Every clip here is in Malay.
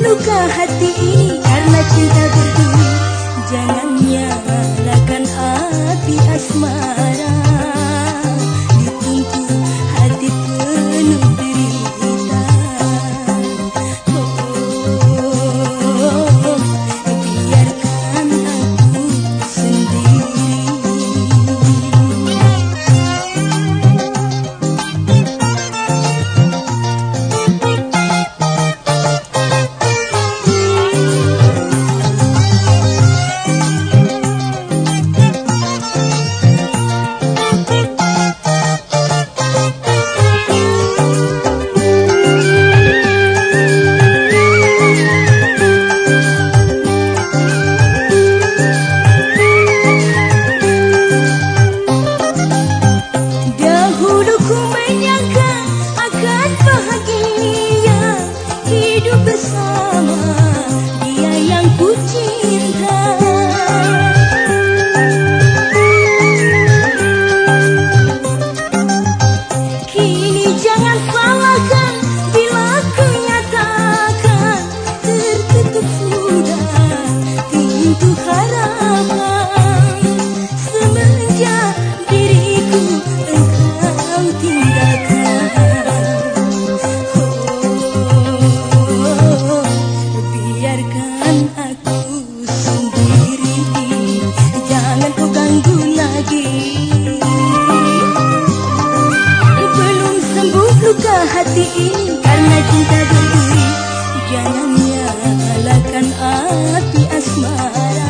luka hati ini karena cinta berdua jangan nyalakan api asmara. Cinta berduri Jangan nyalakan api asmara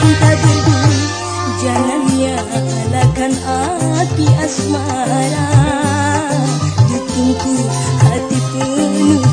cinta dulu Jangan nyalakan api asmara. Dukungku hati penuh